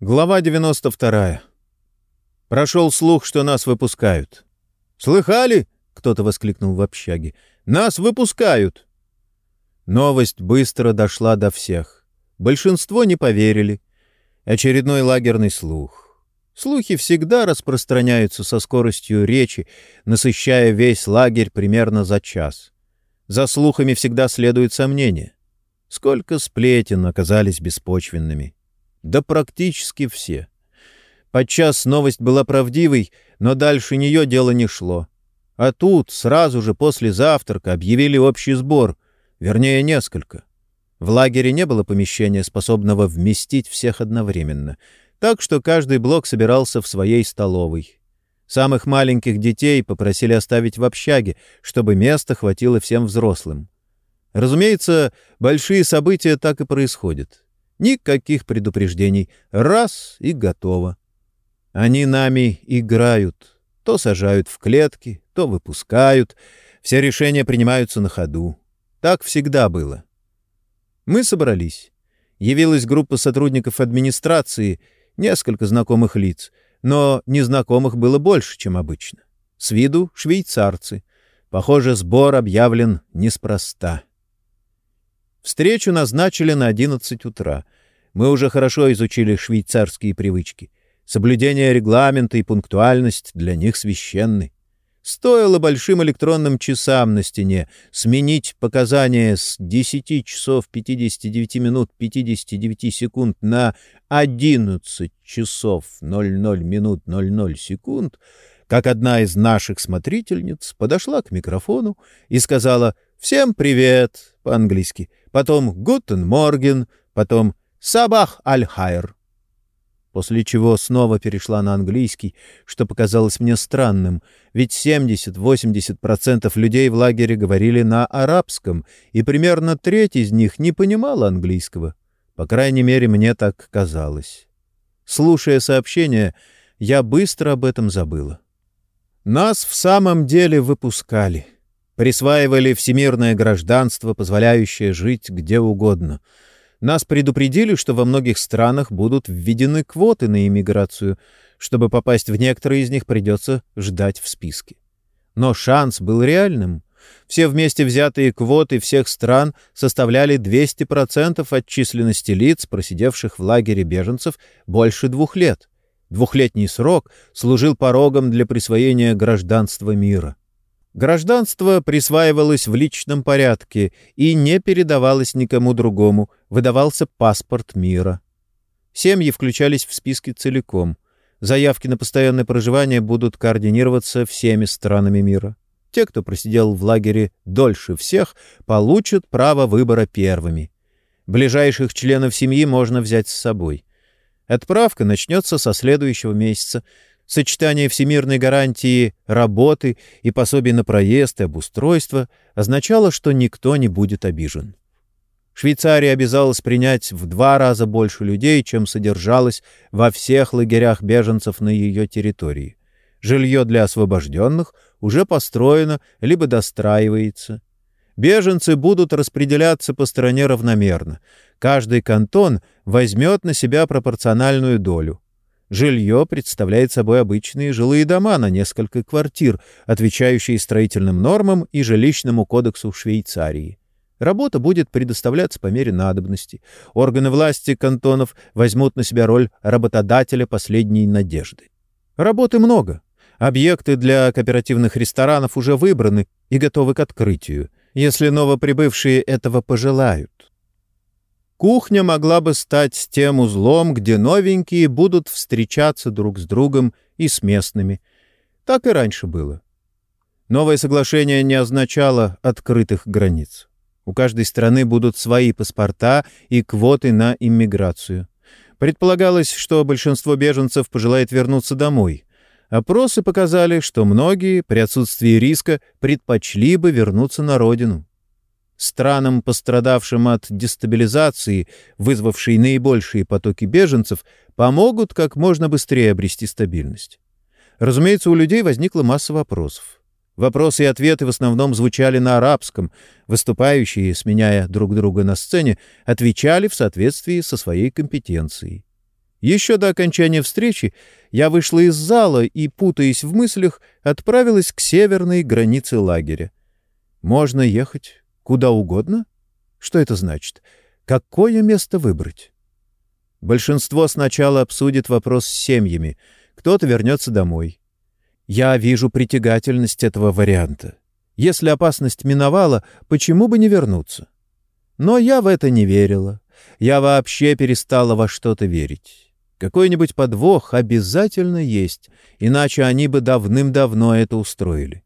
Глава 92. Прошел слух, что нас выпускают. «Слыхали?» — кто-то воскликнул в общаге. «Нас выпускают!» Новость быстро дошла до всех. Большинство не поверили. Очередной лагерный слух. Слухи всегда распространяются со скоростью речи, насыщая весь лагерь примерно за час. За слухами всегда следует сомнение. Сколько сплетен оказались беспочвенными. Да практически все. Подчас новость была правдивой, но дальше нее дело не шло. А тут сразу же после завтрака объявили общий сбор, вернее, несколько. В лагере не было помещения, способного вместить всех одновременно, так что каждый блок собирался в своей столовой. Самых маленьких детей попросили оставить в общаге, чтобы места хватило всем взрослым. Разумеется, большие события так и происходят. Никаких предупреждений. Раз — и готово. Они нами играют. То сажают в клетки, то выпускают. Все решения принимаются на ходу. Так всегда было. Мы собрались. Явилась группа сотрудников администрации, несколько знакомых лиц, но незнакомых было больше, чем обычно. С виду швейцарцы. Похоже, сбор объявлен неспроста. Встречу назначили на 11 утра. Мы уже хорошо изучили швейцарские привычки. Соблюдение регламента и пунктуальность для них священны. Стоило большим электронным часам на стене сменить показания с 10 часов 59 минут 59 секунд на 11 часов 00 минут 00 секунд, как одна из наших смотрительниц подошла к микрофону и сказала «Всем привет» по-английски, потом «Guten Morgen», потом «صباح الخير» после чего снова перешла на английский, что показалось мне странным, ведь 70-80% людей в лагере говорили на арабском, и примерно треть из них не понимала английского. По крайней мере, мне так казалось. Слушая сообщение, я быстро об этом забыла. Нас в самом деле выпускали. Присваивали всемирное гражданство, позволяющее жить где угодно — нас предупредили, что во многих странах будут введены квоты на иммиграцию. Чтобы попасть в некоторые из них, придется ждать в списке. Но шанс был реальным. Все вместе взятые квоты всех стран составляли 200% от численности лиц, просидевших в лагере беженцев больше двух лет. Двухлетний срок служил порогом для присвоения гражданства мира. Гражданство присваивалось в личном порядке и не передавалось никому другому, выдавался паспорт мира. Семьи включались в списки целиком. Заявки на постоянное проживание будут координироваться всеми странами мира. Те, кто просидел в лагере дольше всех, получат право выбора первыми. Ближайших членов семьи можно взять с собой. Отправка начнется со следующего месяца, Сочетание всемирной гарантии работы и пособий на проезд и обустройство означало, что никто не будет обижен. Швейцария обязалась принять в два раза больше людей, чем содержалось во всех лагерях беженцев на ее территории. Жилье для освобожденных уже построено либо достраивается. Беженцы будут распределяться по стране равномерно. Каждый кантон возьмет на себя пропорциональную долю. Жилье представляет собой обычные жилые дома на несколько квартир, отвечающие строительным нормам и жилищному кодексу Швейцарии. Работа будет предоставляться по мере надобности. Органы власти кантонов возьмут на себя роль работодателя последней надежды. Работы много. Объекты для кооперативных ресторанов уже выбраны и готовы к открытию, если новоприбывшие этого пожелают. Кухня могла бы стать тем узлом, где новенькие будут встречаться друг с другом и с местными. Так и раньше было. Новое соглашение не означало открытых границ. У каждой страны будут свои паспорта и квоты на иммиграцию. Предполагалось, что большинство беженцев пожелает вернуться домой. Опросы показали, что многие при отсутствии риска предпочли бы вернуться на родину. Странам, пострадавшим от дестабилизации, вызвавшей наибольшие потоки беженцев, помогут как можно быстрее обрести стабильность. Разумеется, у людей возникла масса вопросов. Вопросы и ответы в основном звучали на арабском. Выступающие, сменяя друг друга на сцене, отвечали в соответствии со своей компетенцией. Еще до окончания встречи я вышла из зала и, путаясь в мыслях, отправилась к северной границе лагеря. Можно ехать куда угодно? Что это значит? Какое место выбрать? Большинство сначала обсудит вопрос с семьями, кто-то вернется домой. Я вижу притягательность этого варианта. Если опасность миновала, почему бы не вернуться? Но я в это не верила. Я вообще перестала во что-то верить. Какой-нибудь подвох обязательно есть, иначе они бы давным-давно это устроили.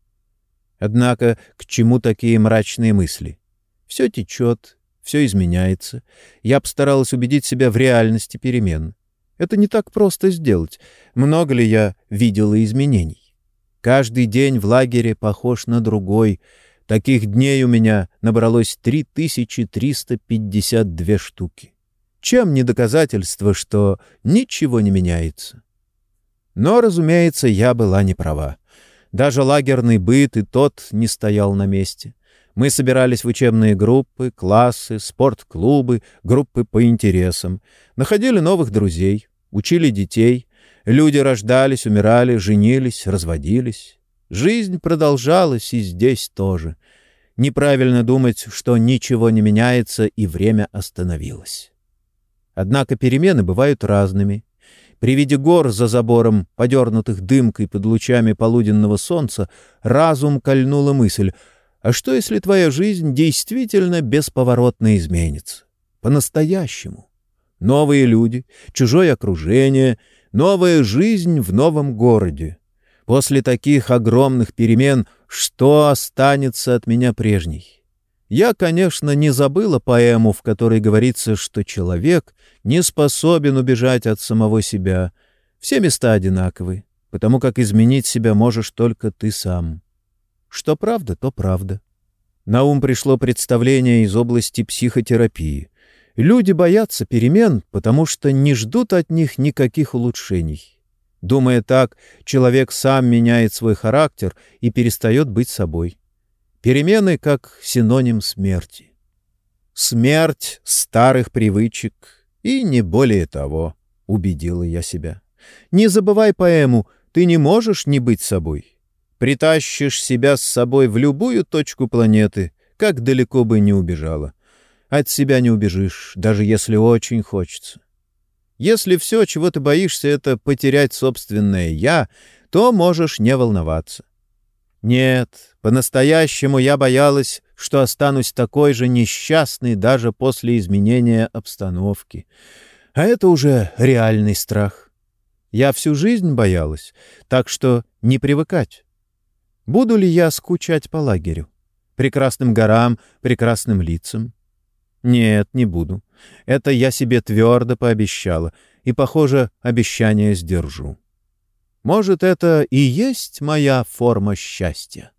Однако к чему такие мрачные мысли? Все течет, все изменяется. Я постаралась убедить себя в реальности перемен. Это не так просто сделать. Много ли я видела изменений? Каждый день в лагере похож на другой. Таких дней у меня набралось 3352 штуки. Чем не доказательство, что ничего не меняется? Но, разумеется, я была не права. Даже лагерный быт и тот не стоял на месте. Мы собирались в учебные группы, классы, спортклубы, группы по интересам, находили новых друзей, учили детей. Люди рождались, умирали, женились, разводились. Жизнь продолжалась и здесь тоже. Неправильно думать, что ничего не меняется и время остановилось. Однако перемены бывают разными. При виде гор за забором, подернутых дымкой под лучами полуденного солнца, разум кольнула мысль, а что, если твоя жизнь действительно бесповоротно изменится? По-настоящему. Новые люди, чужое окружение, новая жизнь в новом городе. После таких огромных перемен что останется от меня прежней? Я, конечно, не забыла поэму, в которой говорится, что человек не способен убежать от самого себя. Все места одинаковы, потому как изменить себя можешь только ты сам. Что правда, то правда. На ум пришло представление из области психотерапии. Люди боятся перемен, потому что не ждут от них никаких улучшений. Думая так, человек сам меняет свой характер и перестает быть собой. Перемены как синоним смерти. Смерть старых привычек и не более того, убедила я себя. Не забывай поэму «Ты не можешь не быть собой». Притащишь себя с собой в любую точку планеты, как далеко бы не убежала. От себя не убежишь, даже если очень хочется. Если все, чего ты боишься, это потерять собственное «я», то можешь не волноваться. Нет, по-настоящему я боялась, что останусь такой же несчастной даже после изменения обстановки. А это уже реальный страх. Я всю жизнь боялась, так что не привыкать. Буду ли я скучать по лагерю? Прекрасным горам, прекрасным лицам? Нет, не буду. Это я себе твердо пообещала, и, похоже, обещание сдержу. Может, это и есть моя форма счастья?